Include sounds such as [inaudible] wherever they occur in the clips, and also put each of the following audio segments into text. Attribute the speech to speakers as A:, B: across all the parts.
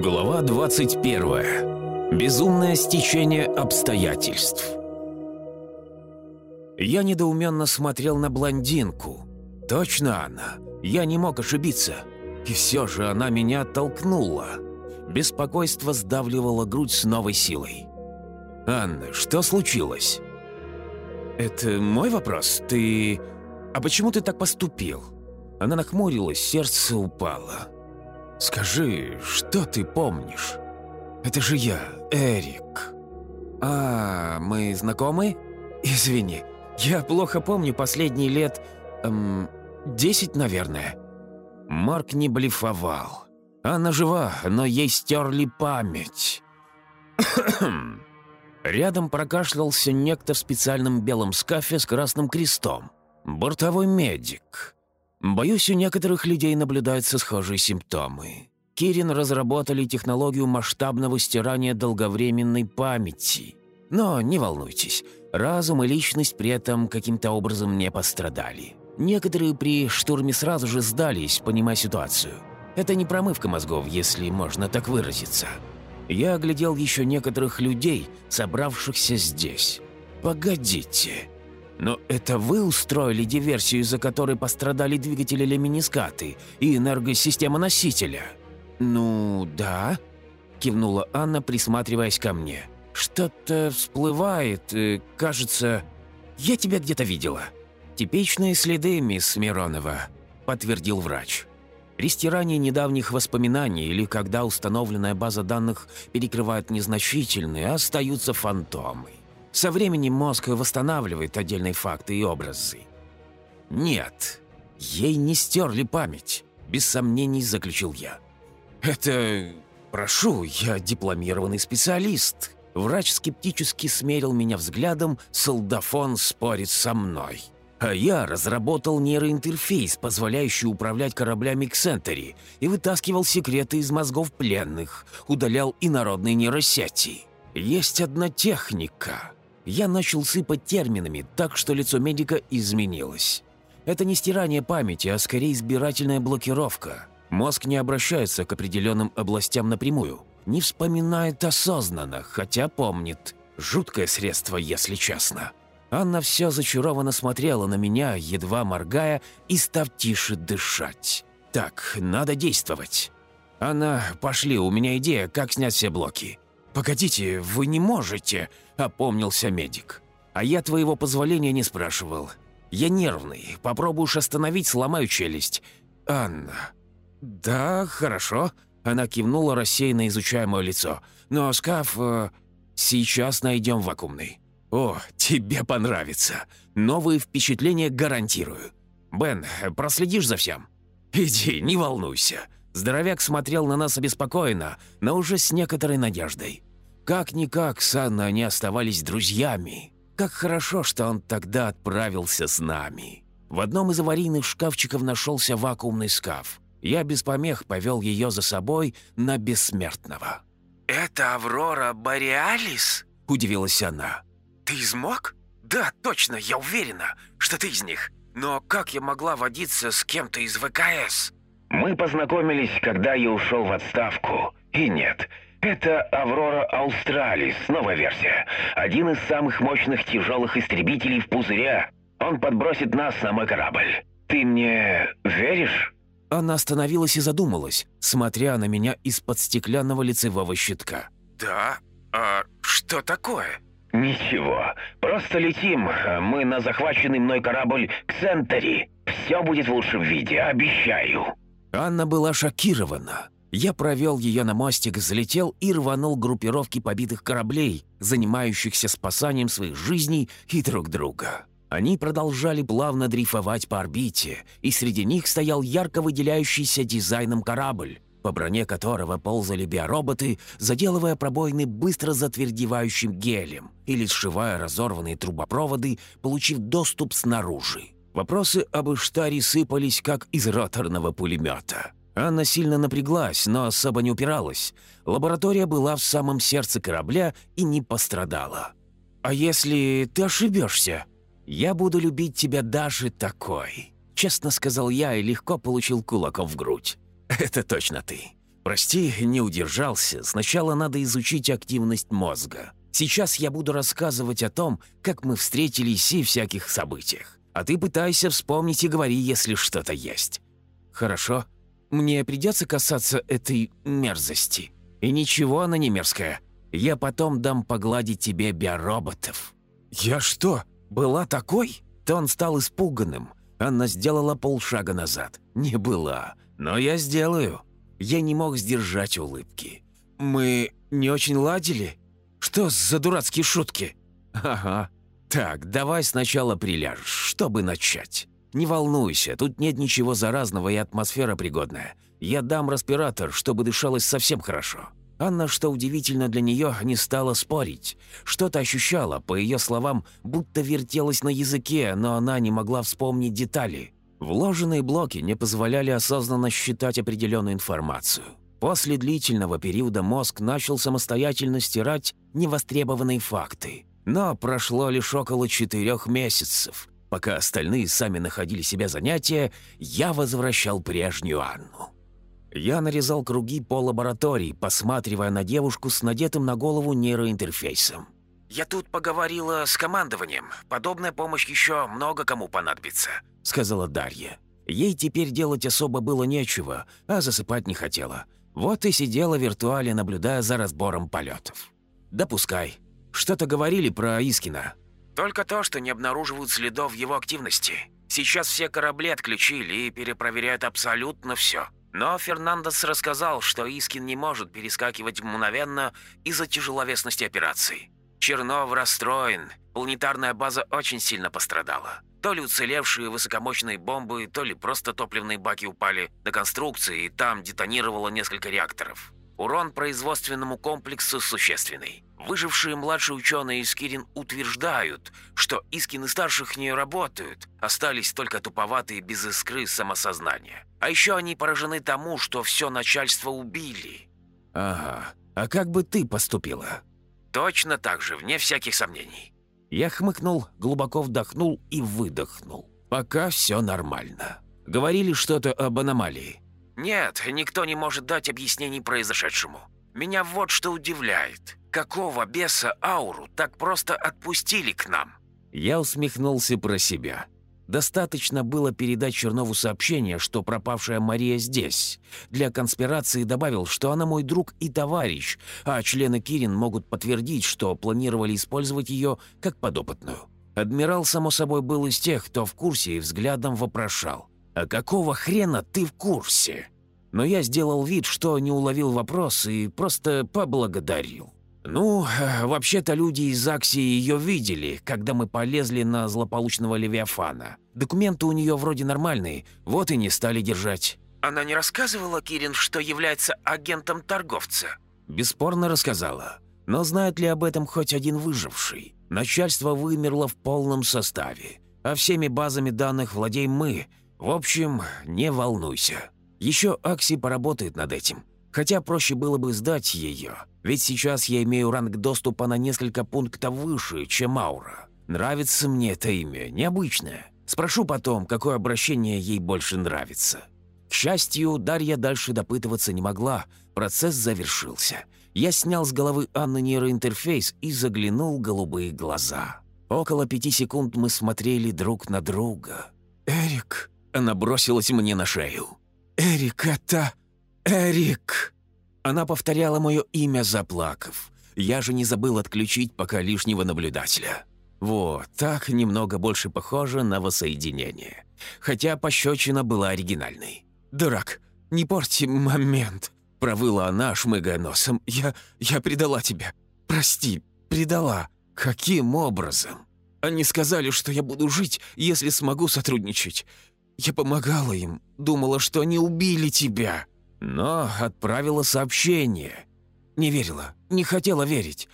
A: Глава 21. Безумное стечение обстоятельств. Я недоуменно смотрел на блондинку. Точно она. Я не мог ошибиться. И все же она меня оттолкнула. Беспокойство сдавливало грудь с новой силой. «Анна, что случилось?» «Это мой вопрос? Ты... А почему ты так поступил?» Она нахмурилась, сердце упало. «Скажи, что ты помнишь? Это же я, Эрик». «А, мы знакомы? Извини, я плохо помню последние лет... Эм, десять, наверное». Марк не блефовал. Она жива, но ей стерли память. [coughs] Рядом прокашлялся некто в специальном белом скафе с красным крестом. Бортовой медик. Боюсь, у некоторых людей наблюдаются схожие симптомы. Кирин разработали технологию масштабного стирания долговременной памяти. Но не волнуйтесь, разум и личность при этом каким-то образом не пострадали. Некоторые при штурме сразу же сдались, понимая ситуацию. Это не промывка мозгов, если можно так выразиться. Я оглядел еще некоторых людей, собравшихся здесь. «Погодите, но это вы устроили диверсию, из-за которой пострадали двигатели леминискаты и энергосистема носителя?» «Ну, да», — кивнула Анна, присматриваясь ко мне. «Что-то всплывает, э, кажется... Я тебя где-то видела». «Типичные следы, мисс Миронова», — подтвердил врач. Рестирание недавних воспоминаний или когда установленная база данных перекрывает незначительные, остаются фантомы. Со временем мозг восстанавливает отдельные факты и образы. «Нет, ей не стерли память», — без сомнений заключил я. «Это... прошу, я дипломированный специалист». Врач скептически смерил меня взглядом, солдафон спорит со мной. А я разработал нейроинтерфейс, позволяющий управлять кораблями Ксентери, и вытаскивал секреты из мозгов пленных, удалял инородные нейросети. Есть одна техника. Я начал сыпать терминами, так что лицо медика изменилось. Это не стирание памяти, а скорее избирательная блокировка. Мозг не обращается к определенным областям напрямую, не вспоминает осознанно, хотя помнит. Жуткое средство, если честно. Анна все зачарованно смотрела на меня, едва моргая и став тише дышать. «Так, надо действовать». «Анна, пошли, у меня идея, как снять все блоки». «Погодите, вы не можете», — опомнился медик. «А я твоего позволения не спрашивал. Я нервный, попробуешь остановить, сломаю челюсть». «Анна...» «Да, хорошо», — она кивнула, рассеянно изучая мое лицо. «Но скаф... Э, сейчас найдем вакуумный». «О, тебе понравится. Новые впечатления гарантирую. Бен, проследишь за всем?» «Иди, не волнуйся». Здоровяк смотрел на нас обеспокоенно, но уже с некоторой надеждой. Как-никак с Анной они оставались друзьями. Как хорошо, что он тогда отправился с нами. В одном из аварийных шкафчиков нашелся вакуумный скаф. Я без помех повел ее за собой на бессмертного. «Это Аврора Бореалис?» – удивилась она. «Ты измог?» «Да, точно, я уверена, что ты из них. Но как я могла водиться с кем-то из ВКС?»
B: «Мы познакомились, когда я ушел в отставку. И нет, это «Аврора Аустралис», новая версия. Один из самых мощных тяжелых истребителей в пузыря. Он подбросит нас на мой корабль. Ты мне веришь?»
A: Она остановилась и задумалась, смотря на меня из-под стеклянного лицевого щитка.
B: «Да? А что такое?» «Ничего. Просто летим. Мы на захваченный мной корабль Ксентери. Все будет в лучшем виде, обещаю».
A: Анна была шокирована. Я провел ее на мостик, залетел и рванул группировки побитых кораблей, занимающихся спасанием своих жизней и друг друга. Они продолжали плавно дрейфовать по орбите, и среди них стоял ярко выделяющийся дизайном корабль, по броне которого ползали биороботы, заделывая пробоины быстро затвердевающим гелем или сшивая разорванные трубопроводы, получив доступ снаружи. Вопросы об Иштаре сыпались, как из роторного пулемета. Анна сильно напряглась, но особо не упиралась. Лаборатория была в самом сердце корабля и не пострадала. «А если ты ошибешься? Я буду любить тебя даже такой», — честно сказал я и легко получил кулаком в грудь. «Это точно ты. Прости, не удержался. Сначала надо изучить активность мозга. Сейчас я буду рассказывать о том, как мы встретились и всяких событиях. А ты пытайся вспомнить и говори, если что-то есть. Хорошо. Мне придется касаться этой мерзости. И ничего она не мерзкая. Я потом дам погладить тебе биороботов». «Я что, была такой?» Тон стал испуганным. Анна сделала полшага назад. «Не была. Но я сделаю». Я не мог сдержать улыбки. «Мы не очень ладили? Что за дурацкие шутки?» «Ага. Так, давай сначала приляжешь, чтобы начать. Не волнуйся, тут нет ничего заразного и атмосфера пригодная. Я дам респиратор, чтобы дышалось совсем хорошо». Анна, что удивительно для нее, не стала спорить. Что-то ощущала, по ее словам, будто вертелась на языке, но она не могла вспомнить детали. Вложенные блоки не позволяли осознанно считать определенную информацию. После длительного периода мозг начал самостоятельно стирать невостребованные факты. Но прошло лишь около четырех месяцев. Пока остальные сами находили себе занятия, я возвращал прежнюю Анну. Я нарезал круги по лаборатории, посматривая на девушку с надетым на голову нейроинтерфейсом. «Я тут поговорила с командованием. Подобная помощь еще много кому понадобится», — сказала Дарья. Ей теперь делать особо было нечего, а засыпать не хотела. Вот и сидела в виртуале, наблюдая за разбором полетов. «Допускай. Что-то говорили про Искина?» «Только то, что не обнаруживают следов его активности. Сейчас все корабли отключили и перепроверяют абсолютно все. Но Фернандес рассказал, что Искин не может перескакивать мгновенно из-за тяжеловесности операции. Чернов расстроен, планетарная база очень сильно пострадала. То ли уцелевшие высокомощные бомбы, то ли просто топливные баки упали на конструкции, и там детонировало несколько реакторов. Урон производственному комплексу существенный. Выжившие младшие ученые из Кирин утверждают, что Искины старших не работают, остались только туповатые без искры самосознания. А еще они поражены тому, что все начальство убили. Ага, а как бы ты поступила? Точно так же, вне всяких сомнений. Я хмыкнул, глубоко вдохнул и выдохнул. Пока все нормально. Говорили что-то об аномалии. Нет, никто не может дать объяснений произошедшему. Меня вот что удивляет. Какого беса ауру так просто отпустили к нам? Я усмехнулся про себя. Достаточно было передать Чернову сообщение, что пропавшая Мария здесь. Для конспирации добавил, что она мой друг и товарищ, а члены Кирин могут подтвердить, что планировали использовать ее как подопытную. Адмирал, само собой, был из тех, кто в курсе и взглядом вопрошал. «А какого хрена ты в курсе?» Но я сделал вид, что не уловил вопрос и просто поблагодарил. «Ну, э, вообще-то люди из Аксии ее видели, когда мы полезли на злополучного Левиафана. Документы у нее вроде нормальные, вот и не стали держать». «Она не рассказывала, Кирин, что является агентом торговца?» «Бесспорно рассказала. Но знает ли об этом хоть один выживший? Начальство вымерло в полном составе, а всеми базами данных владеем мы. В общем, не волнуйся. Еще Акси поработает над этим. Хотя проще было бы сдать ее, ведь сейчас я имею ранг доступа на несколько пунктов выше, чем Аура. Нравится мне это имя, необычное. Спрошу потом, какое обращение ей больше нравится. К счастью, Дарья дальше допытываться не могла, процесс завершился. Я снял с головы Анны нейроинтерфейс и заглянул в голубые глаза. Около пяти секунд мы смотрели друг на друга. «Эрик!» Она бросилась мне на шею. «Эрик, это...» «Эрик!» Она повторяла мое имя, заплакав. Я же не забыл отключить пока лишнего наблюдателя. Вот, так немного больше похоже на воссоединение. Хотя пощечина была оригинальной. «Дурак, не порти момент!» Провыла она, шмыгая носом. «Я... я предала тебя. Прости, предала. Каким образом?» Они сказали, что я буду жить, если смогу сотрудничать. Я помогала им, думала, что они убили тебя но отправила сообщение. Не верила, не хотела верить.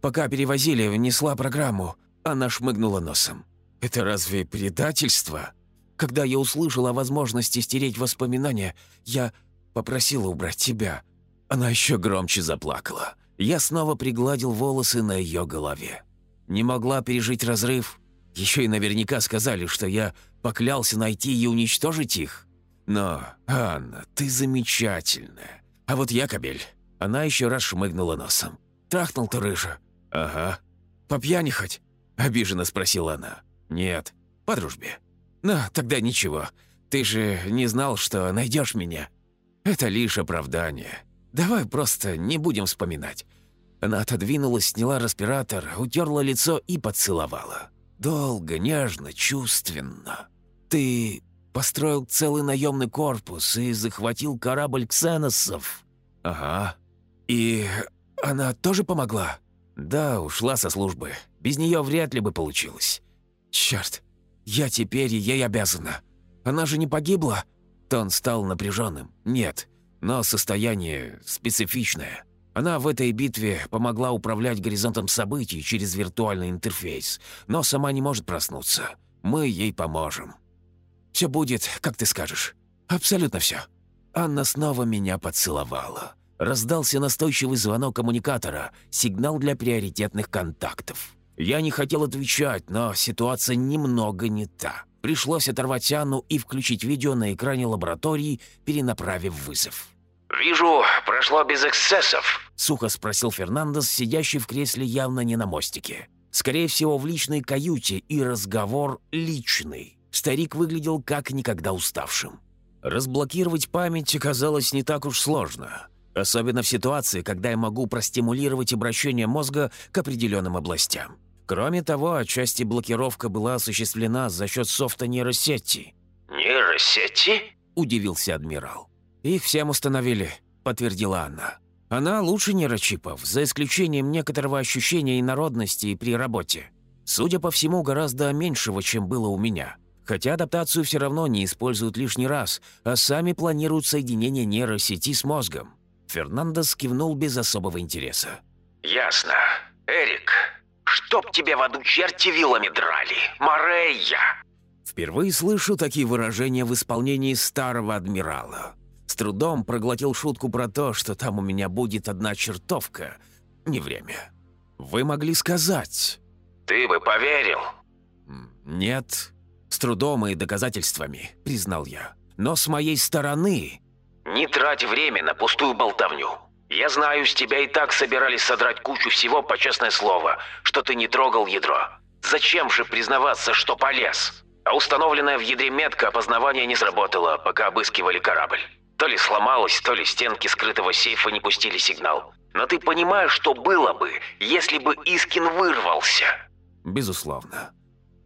A: Пока перевозили, внесла программу. Она шмыгнула носом. «Это разве предательство?» Когда я услышал о возможности стереть воспоминания, я попросила убрать тебя. Она еще громче заплакала. Я снова пригладил волосы на ее голове. Не могла пережить разрыв. Еще и наверняка сказали, что я поклялся найти и уничтожить их. Но, Анна, ты замечательная. А вот я кобель. Она еще раз шмыгнула носом. «Трахнул-то рыжа». «Ага». «По пьяни хоть?» — обиженно спросила она. «Нет, по дружбе». «Ну, тогда ничего. Ты же не знал, что найдешь меня. Это лишь оправдание. Давай просто не будем вспоминать». Она отодвинулась, сняла респиратор, утерла лицо и поцеловала. Долго, нежно, чувственно. «Ты построил целый наемный корпус и захватил корабль ксеносов?» «Ага. И она тоже помогла?» «Да, ушла со службы. Без нее вряд ли бы получилось». «Черт, я теперь ей обязана. Она же не погибла?» Тон стал напряженным. «Нет, но состояние специфичное. Она в этой битве помогла управлять горизонтом событий через виртуальный интерфейс, но сама не может проснуться. Мы ей поможем. Все будет, как ты скажешь. Абсолютно все». Анна снова меня поцеловала. Раздался настойчивый звонок коммуникатора, сигнал для приоритетных контактов. Я не хотел отвечать, но ситуация немного не та. Пришлось оторвать Анну и включить видео на экране лаборатории, перенаправив вызов.
B: «Вижу, прошло без эксцессов», —
A: сухо спросил Фернандес, сидящий в кресле явно не на мостике. Скорее всего, в личной каюте, и разговор личный. Старик выглядел как никогда уставшим. Разблокировать память оказалось не так уж сложно. Особенно в ситуации, когда я могу простимулировать обращение мозга к определенным областям. Кроме того, отчасти блокировка была осуществлена за счет софта нейросети.
B: «Нейросети?»
A: – удивился адмирал. «Их всем установили», – подтвердила Анна. «Она лучше нейрочипов, за исключением некоторого ощущения инородности при работе. Судя по всему, гораздо меньшего, чем было у меня. Хотя адаптацию все равно не используют лишний раз, а сами планируют соединение нейросети с мозгом. Фернандес кивнул без особого интереса.
B: «Ясно. Эрик, чтоб тебе в аду черти вилами драли! Морея!»
A: Впервые слышу такие выражения в исполнении старого адмирала. С трудом проглотил шутку про то, что там у меня будет одна чертовка. Не время. Вы могли сказать.
B: «Ты бы поверил?»
A: «Нет. С трудом и доказательствами», — признал я. «Но с моей стороны
B: «Не трать время на пустую болтовню. Я знаю, с тебя и так собирались содрать кучу всего по честное слово, что ты не трогал ядро. Зачем же признаваться, что полез? А установленная в ядре метка опознавания не сработала, пока обыскивали корабль. То ли сломалась, то ли стенки скрытого сейфа не пустили сигнал. Но ты понимаешь, что было бы, если бы Искин вырвался?»
A: «Безусловно.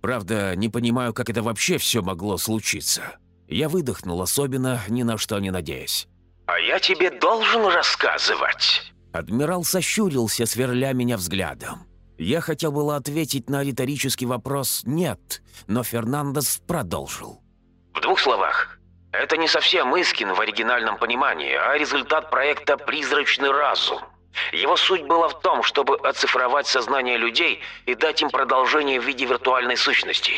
A: Правда, не понимаю, как это вообще все могло случиться». Я выдохнул, особенно ни на что не надеясь.
B: «А я тебе должен рассказывать!»
A: Адмирал сощурился, сверля меня взглядом. Я хотел было ответить на риторический вопрос «нет», но Фернандес продолжил.
B: «В двух словах. Это не совсем Искин в оригинальном понимании, а результат проекта «Призрачный разум». Его суть была в том, чтобы оцифровать сознание людей и дать им продолжение в виде виртуальной сущности.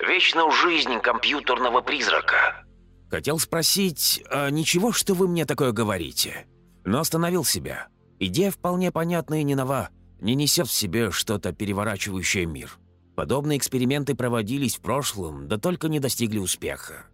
B: Вечную жизнь компьютерного призрака.
A: Хотел спросить, а ничего, что вы мне такое говорите? Но остановил себя. Идея вполне понятна и не нова, не несет в себе что-то переворачивающее мир. Подобные эксперименты проводились в прошлом, да только не достигли успеха.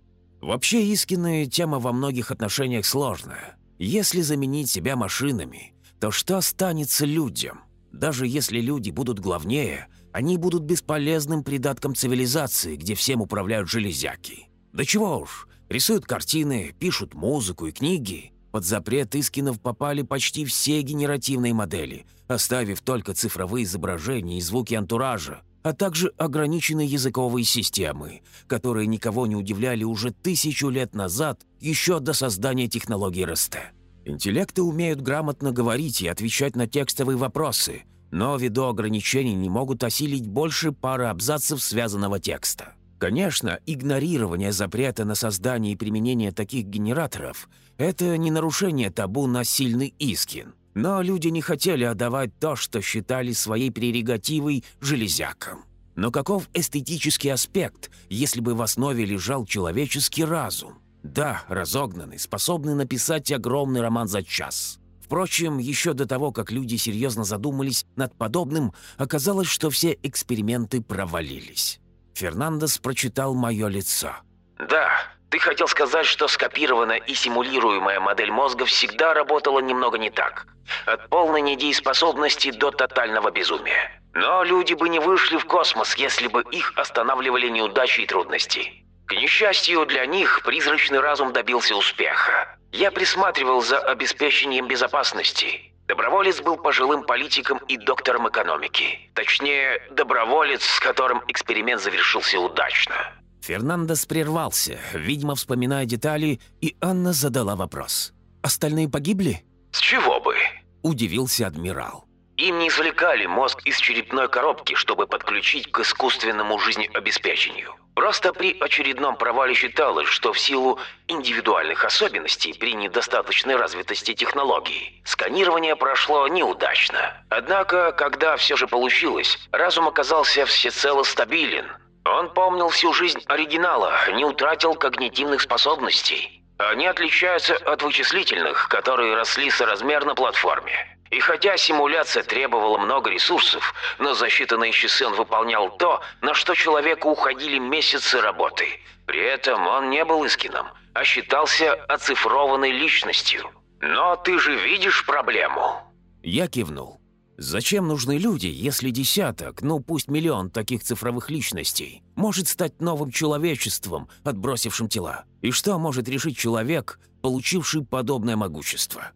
A: Вообще, искренняя тема во многих отношениях сложная. Если заменить себя машинами, то что останется людям? Даже если люди будут главнее, они будут бесполезным придатком цивилизации, где всем управляют железяки. Да чего уж, рисуют картины, пишут музыку и книги. Под запрет Искинов попали почти все генеративные модели, оставив только цифровые изображения и звуки антуража, а также ограниченные языковые системы, которые никого не удивляли уже тысячу лет назад, еще до создания технологий РСТ. Интеллекты умеют грамотно говорить и отвечать на текстовые вопросы, но ввиду ограничений не могут осилить больше пары абзацев связанного текста. Конечно, игнорирование запрета на создание и применение таких генераторов – это не нарушение табу на сильный Искин. Но люди не хотели отдавать то, что считали своей прерогативой железякам. Но каков эстетический аспект, если бы в основе лежал человеческий разум? Да, разогнанный, способный написать огромный роман за час. Впрочем, еще до того, как люди серьезно задумались над подобным, оказалось, что все эксперименты провалились. Фернандес прочитал мое лицо.
B: «Да,
A: Ты хотел сказать, что скопированная и симулируемая модель мозга всегда работала немного не так. От полной недееспособности до тотального безумия. Но люди бы не вышли в космос, если бы их останавливали неудачи и трудности. К несчастью для них, призрачный разум добился успеха. Я присматривал за обеспечением безопасности. Доброволец был пожилым политиком и доктором экономики. Точнее, доброволец, с которым эксперимент завершился удачно. Фернандес прервался, видимо, вспоминая детали, и Анна задала вопрос. «Остальные погибли?» «С чего бы?» – удивился адмирал. Им не извлекали мозг из черепной коробки, чтобы подключить к искусственному жизнеобеспечению. Просто при очередном провале считалось, что в силу индивидуальных особенностей при недостаточной развитости технологий сканирование прошло неудачно. Однако, когда все же получилось, разум оказался всецело стабилен, он помнил всю жизнь оригинала, не утратил когнитивных способностей. Они отличаются от вычислительных, которые росли соразмерно платформе. И хотя симуляция требовала много ресурсов, но за считанные часы он выполнял то, на что человеку уходили месяцы работы. При этом он не был Искином, а считался оцифрованной личностью. Но ты же видишь проблему? Я кивнул. Зачем нужны люди, если десяток, ну пусть миллион таких цифровых личностей, может стать новым человечеством, отбросившим тела? И что может решить человек, получивший подобное могущество?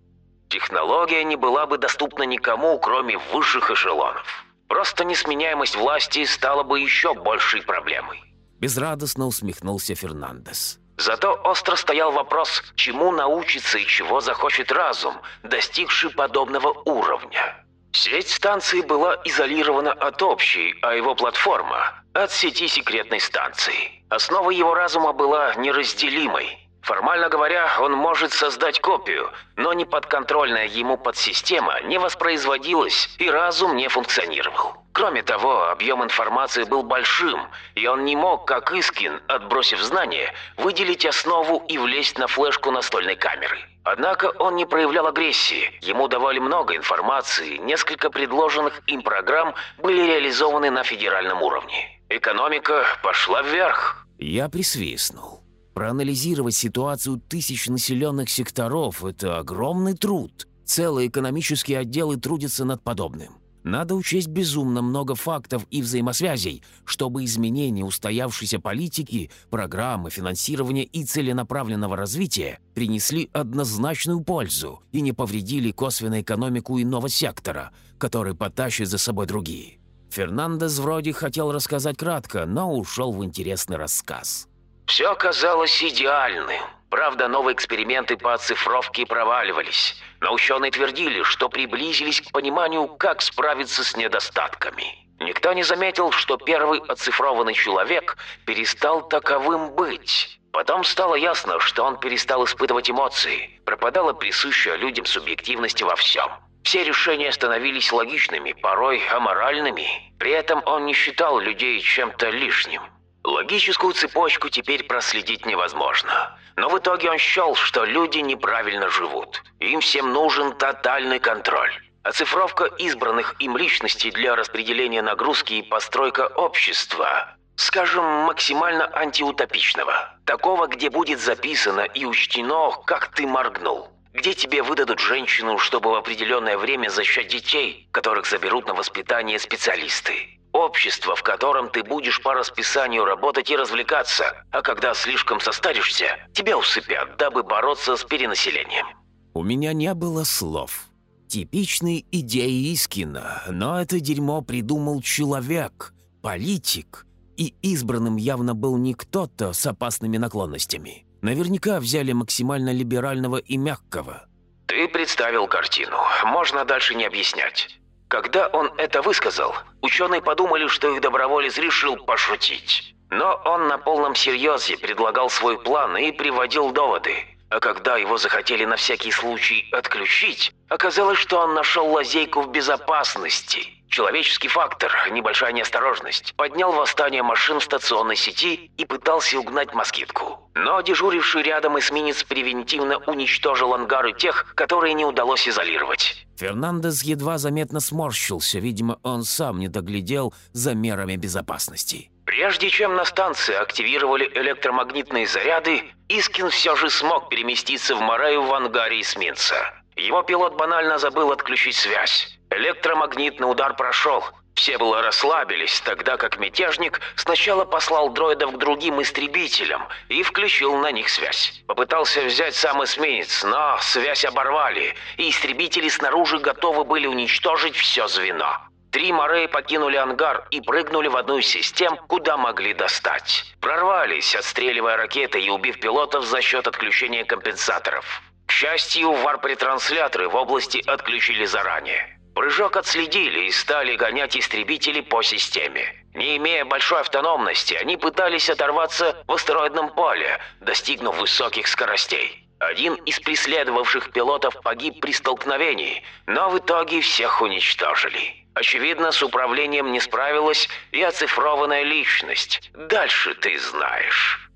A: Технология не была бы доступна никому, кроме высших эшелонов. Просто несменяемость власти стала бы еще большей проблемой. Безрадостно усмехнулся Фернандес. Зато остро стоял вопрос, чему научится и чего захочет разум, достигший подобного уровня. Сеть станции была изолирована от общей, а его платформа – от сети секретной станции. Основа его разума была неразделимой. Формально говоря, он может создать копию, но неподконтрольная ему подсистема не воспроизводилась и разум не функционировал. Кроме того, объем информации был большим, и он не мог, как Искин, отбросив знания, выделить основу и влезть на флешку настольной камеры. Однако он не проявлял агрессии, ему давали много информации, несколько предложенных им программ были реализованы на федеральном уровне. Экономика пошла вверх. Я присвистнул. Проанализировать ситуацию тысяч населенных секторов – это огромный труд. Целые экономические отделы трудятся над подобным. Надо учесть безумно много фактов и взаимосвязей, чтобы изменения устоявшейся политики, программы, финансирования и целенаправленного развития принесли однозначную пользу и не повредили косвенно экономику иного сектора, который потащит за собой другие. Фернандес вроде хотел рассказать кратко, но ушел в интересный рассказ. Все казалось идеальным. Правда, новые эксперименты по оцифровке проваливались. Но ученые твердили, что приблизились к пониманию, как справиться с недостатками. Никто не заметил, что первый оцифрованный человек перестал таковым быть. Потом стало ясно, что он перестал испытывать эмоции. Пропадала присущая людям субъективность во всем. Все решения становились логичными, порой аморальными. При этом он не считал людей чем-то лишним. Логическую цепочку теперь проследить невозможно. Но в итоге он счел, что люди неправильно живут. Им всем нужен тотальный контроль. Оцифровка избранных им личностей для распределения нагрузки и постройка общества, скажем, максимально антиутопичного. Такого, где будет записано и учтено, как ты моргнул. Где тебе выдадут женщину, чтобы в определенное время зачать детей, которых заберут на воспитание специалисты. Общество, в котором ты будешь по расписанию работать и развлекаться, а когда слишком состаришься, тебя усыпят, дабы бороться с перенаселением». У меня не было слов. Типичные идеи Искина, но это дерьмо придумал человек, политик, и избранным явно был не кто-то с опасными наклонностями. Наверняка взяли максимально либерального и мягкого. «Ты представил картину. Можно дальше не объяснять. Когда он это высказал, ученые подумали, что их доброволец решил пошутить. Но он на полном серьезе предлагал свой план и приводил доводы. А когда его захотели на всякий случай отключить, оказалось, что он нашел лазейку в безопасности. Человеческий фактор, небольшая неосторожность, поднял восстание машин в стационной сети и пытался угнать москитку. Но дежуривший рядом эсминец превентивно уничтожил ангары тех, которые не удалось изолировать. Фернандес едва заметно сморщился, видимо, он сам не доглядел за мерами безопасности. Прежде чем на станции активировали электромагнитные заряды, Искин все же смог переместиться в Морею в ангаре эсминца. Его пилот банально забыл отключить связь. Электромагнитный удар прошел. Все было расслабились, тогда как мятежник сначала послал дроидов к другим истребителям и включил на них связь. Попытался взять сам эсминец, но связь оборвали, и истребители снаружи готовы были уничтожить все звено. Три Морей покинули ангар и прыгнули в одну из систем, куда могли достать. Прорвались, отстреливая ракеты и убив пилотов за счет отключения компенсаторов. К счастью, варп-ретрансляторы в области отключили заранее. Прыжок отследили и стали гонять истребители по системе. Не имея большой автономности, они пытались оторваться в астероидном поле, достигнув высоких скоростей. Один из преследовавших пилотов погиб при столкновении, но в итоге всех уничтожили. Очевидно, с управлением не справилась и оцифрованная личность. Дальше ты знаешь».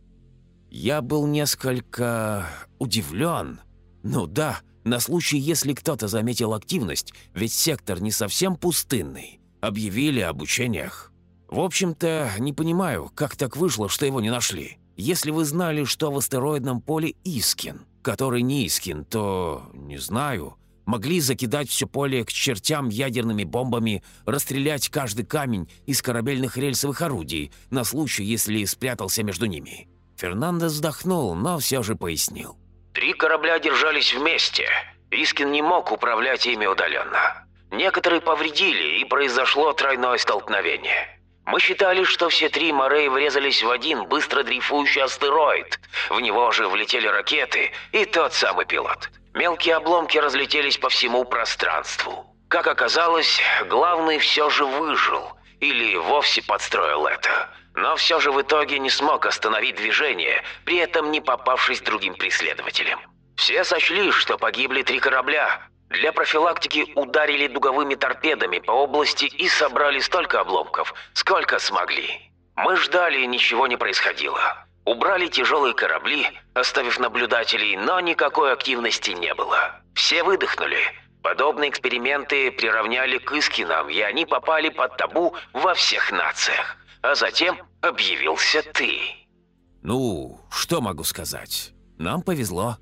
A: Я был несколько удивлен. Ну да, на случай, если кто-то заметил активность, ведь сектор не совсем пустынный. Объявили об учениях. В общем-то, не понимаю, как так вышло, что его не нашли. Если вы знали, что в астероидном поле Искин, который не Искин, то, не знаю, могли закидать все поле к чертям ядерными бомбами, расстрелять каждый камень из корабельных рельсовых орудий на случай, если спрятался между ними. Фернандо вздохнул, но все же пояснил. «Три корабля держались вместе. Искин не мог управлять ими удаленно. Некоторые повредили, и произошло тройное столкновение. Мы считали, что все три Морей врезались в один быстро дрейфующий астероид. В него же влетели ракеты и тот самый пилот. Мелкие обломки разлетелись по всему пространству. Как оказалось, главный все же выжил. Или вовсе подстроил это. Но все же в итоге не смог остановить движение, при этом не попавшись другим преследователям. Все сочли, что погибли три корабля. Для профилактики ударили дуговыми торпедами по области и собрали столько обломков, сколько смогли. Мы ждали, ничего не происходило. Убрали тяжелые корабли, оставив наблюдателей, но никакой активности не было. Все выдохнули. Подобные эксперименты приравняли к Искинам, и они попали под табу во всех нациях. А затем объявился ты. Ну, что могу сказать? Нам повезло.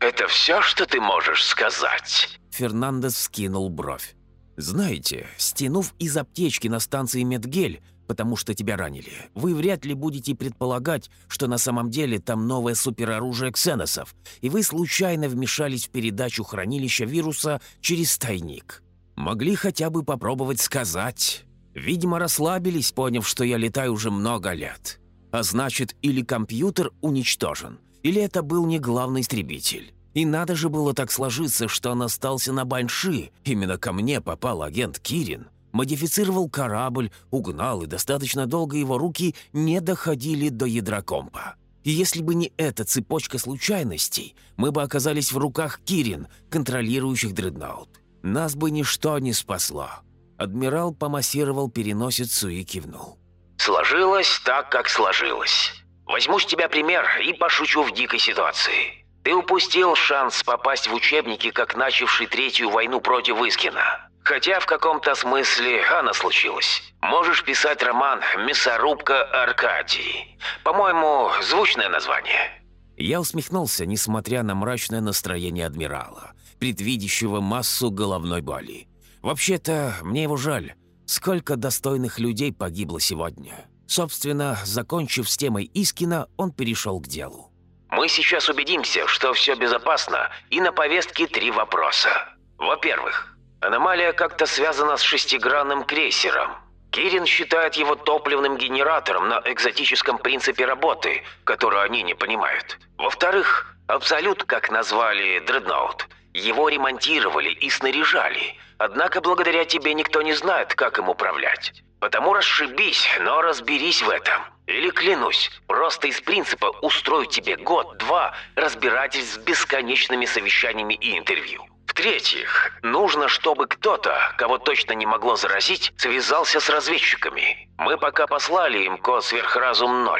A: Это все, что ты можешь сказать? Фернандес скинул бровь. Знаете, стянув из аптечки на станции Медгель, потому что тебя ранили. Вы вряд ли будете предполагать, что на самом деле там новое супероружие ксеносов, и вы случайно вмешались в передачу хранилища вируса через тайник. Могли хотя бы попробовать сказать. Видимо, расслабились, поняв, что я летаю уже много лет. А значит, или компьютер уничтожен, или это был не главный истребитель. И надо же было так сложиться, что он остался на Банши. Именно ко мне попал агент Кирин модифицировал корабль, угнал, и достаточно долго его руки не доходили до ядра компа. И если бы не эта цепочка случайностей, мы бы оказались в руках Кирин, контролирующих дредноут. Нас бы ничто не спасло. Адмирал помассировал переносицу и кивнул. «Сложилось так, как сложилось. Возьму с тебя пример и пошучу в дикой ситуации. Ты упустил шанс попасть в учебники, как начавший третью войну против Искина. Хотя в каком-то смысле она случилась. Можешь писать роман «Мясорубка Аркадий». По-моему, звучное название». Я усмехнулся, несмотря на мрачное настроение адмирала, предвидящего массу головной боли. Вообще-то, мне его жаль. Сколько достойных людей погибло сегодня. Собственно, закончив с темой Искина, он перешел к делу. «Мы сейчас убедимся, что все безопасно, и на повестке три вопроса. Во-первых, Аномалия как-то связана с шестигранным крейсером. Кирин считает его топливным генератором на экзотическом принципе работы, которую они не понимают. Во-вторых, Абсолют, как назвали Дредноут, его ремонтировали и снаряжали, однако благодаря тебе никто не знает, как им управлять. Потому расшибись, но разберись в этом. Или клянусь, просто из принципа устрою тебе год-два разбирательств с бесконечными совещаниями и интервью. В-третьих, нужно, чтобы кто-то, кого точно не могло заразить, связался с разведчиками. Мы пока послали им код «Сверхразум-0».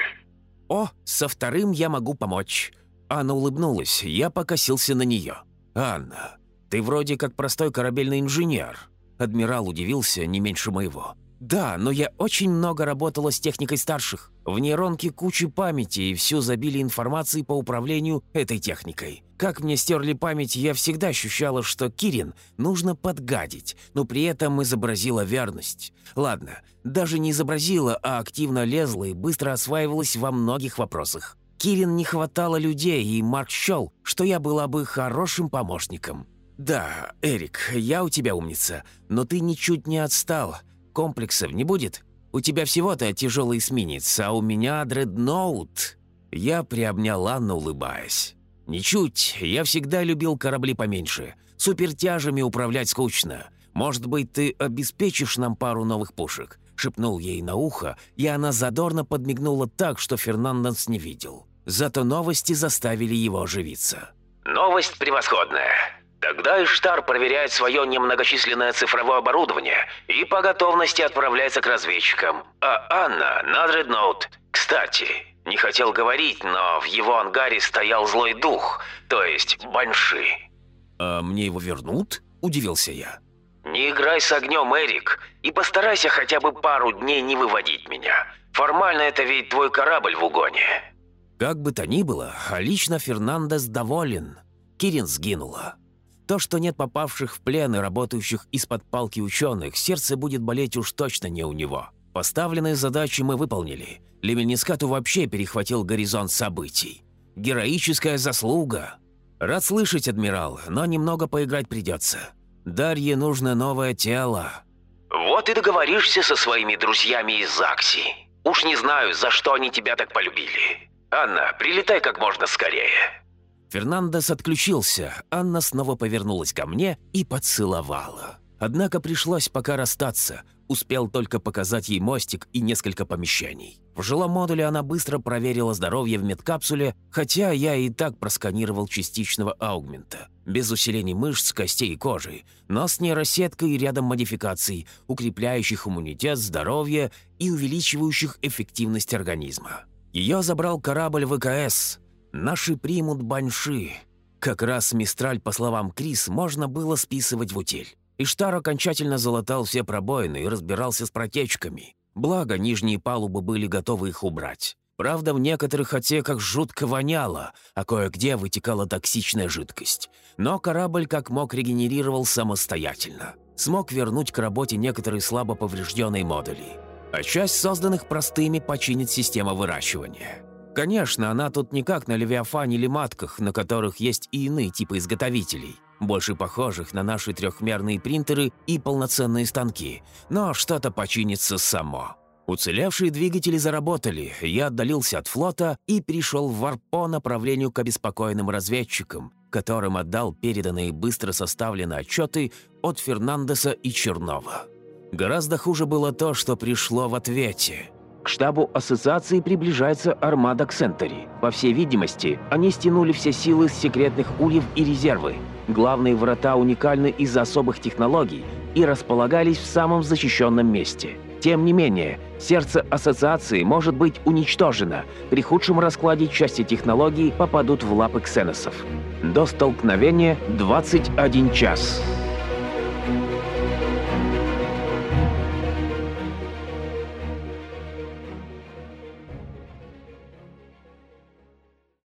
A: «О, со вторым я могу помочь». Анна улыбнулась, я покосился на нее. «Анна, ты вроде как простой корабельный инженер». Адмирал удивился не меньше моего. «Да, но я очень много работала с техникой старших. В нейронке куча памяти, и всю забили информацией по управлению этой техникой. Как мне стерли память, я всегда ощущала, что Кирин нужно подгадить, но при этом изобразила верность. Ладно, даже не изобразила, а активно лезла и быстро осваивалась во многих вопросах. Кирин не хватало людей, и Марк счел, что я была бы хорошим помощником. «Да, Эрик, я у тебя умница, но ты ничуть не отстал. Комплексов не будет? У тебя всего-то тяжелый эсминец, а у меня дредноут». Я приобнял Анну, улыбаясь. «Ничуть, я всегда любил корабли поменьше. Супертяжами управлять скучно. Может быть, ты обеспечишь нам пару новых пушек?» Шепнул ей на ухо, и она задорно подмигнула так, что Фернандес не видел. Зато новости заставили его оживиться.
B: «Новость превосходная. Тогда Иштар проверяет свое немногочисленное цифровое оборудование и по готовности отправляется к разведчикам. А Анна на Дредноут. Кстати, не хотел говорить, но в его ангаре стоял злой дух, то есть Банши».
A: «А мне его вернут?» – удивился я.
B: «Не играй с огнем, Эрик, и постарайся хотя бы пару дней не выводить меня. Формально это ведь твой корабль в угоне».
A: Как бы то ни было, лично Фернандес доволен. Кирин сгинула. То, что нет попавших в плен и работающих из-под палки ученых, сердце будет болеть уж точно не у него. Поставленные задачи мы выполнили. Лемельнискату вообще перехватил горизонт событий. Героическая заслуга. Рад слышать, адмирал, но немного поиграть придется. Дарье нужно новое тело.
B: «Вот и договоришься со своими друзьями из ЗАГСи. Уж не знаю, за что они тебя так полюбили. «Анна, прилетай как можно скорее!»
A: Фернандес отключился, Анна снова повернулась ко мне и поцеловала. Однако пришлось пока расстаться, успел только показать ей мостик и несколько помещений. В жилом модуле она быстро проверила здоровье в медкапсуле, хотя я и так просканировал частичного аугмента, без усилений мышц, костей и кожи, но с нейросеткой и рядом модификаций, укрепляющих иммунитет, здоровье и увеличивающих эффективность организма. Ее забрал корабль ВКС. Наши примут баньши. Как раз Мистраль, по словам Крис, можно было списывать в утиль. Иштар окончательно залатал все пробоины и разбирался с протечками. Благо, нижние палубы были готовы их убрать. Правда, в некоторых отсеках жутко воняло, а кое-где вытекала токсичная жидкость. Но корабль как мог регенерировал самостоятельно. Смог вернуть к работе некоторые слабо поврежденные модули а часть созданных простыми починит система выращивания. Конечно, она тут не как на Левиафане или матках, на которых есть и иные типы изготовителей, больше похожих на наши трехмерные принтеры и полноценные станки, но что-то починится само. Уцелевшие двигатели заработали, я отдалился от флота и перешел в варп по направлению к обеспокоенным разведчикам, которым отдал переданные быстро составленные отчеты от Фернандеса и Чернова. Гораздо хуже было то, что пришло в ответе.
C: К штабу ассоциации приближается армада Ксентери. По всей видимости, они стянули все силы с секретных ульев и резервы. Главные врата уникальны из-за особых технологий и располагались в самом защищенном месте. Тем не менее, сердце ассоциации может быть уничтожено. При худшем раскладе части технологий попадут в лапы ксеносов. До столкновения 21 час.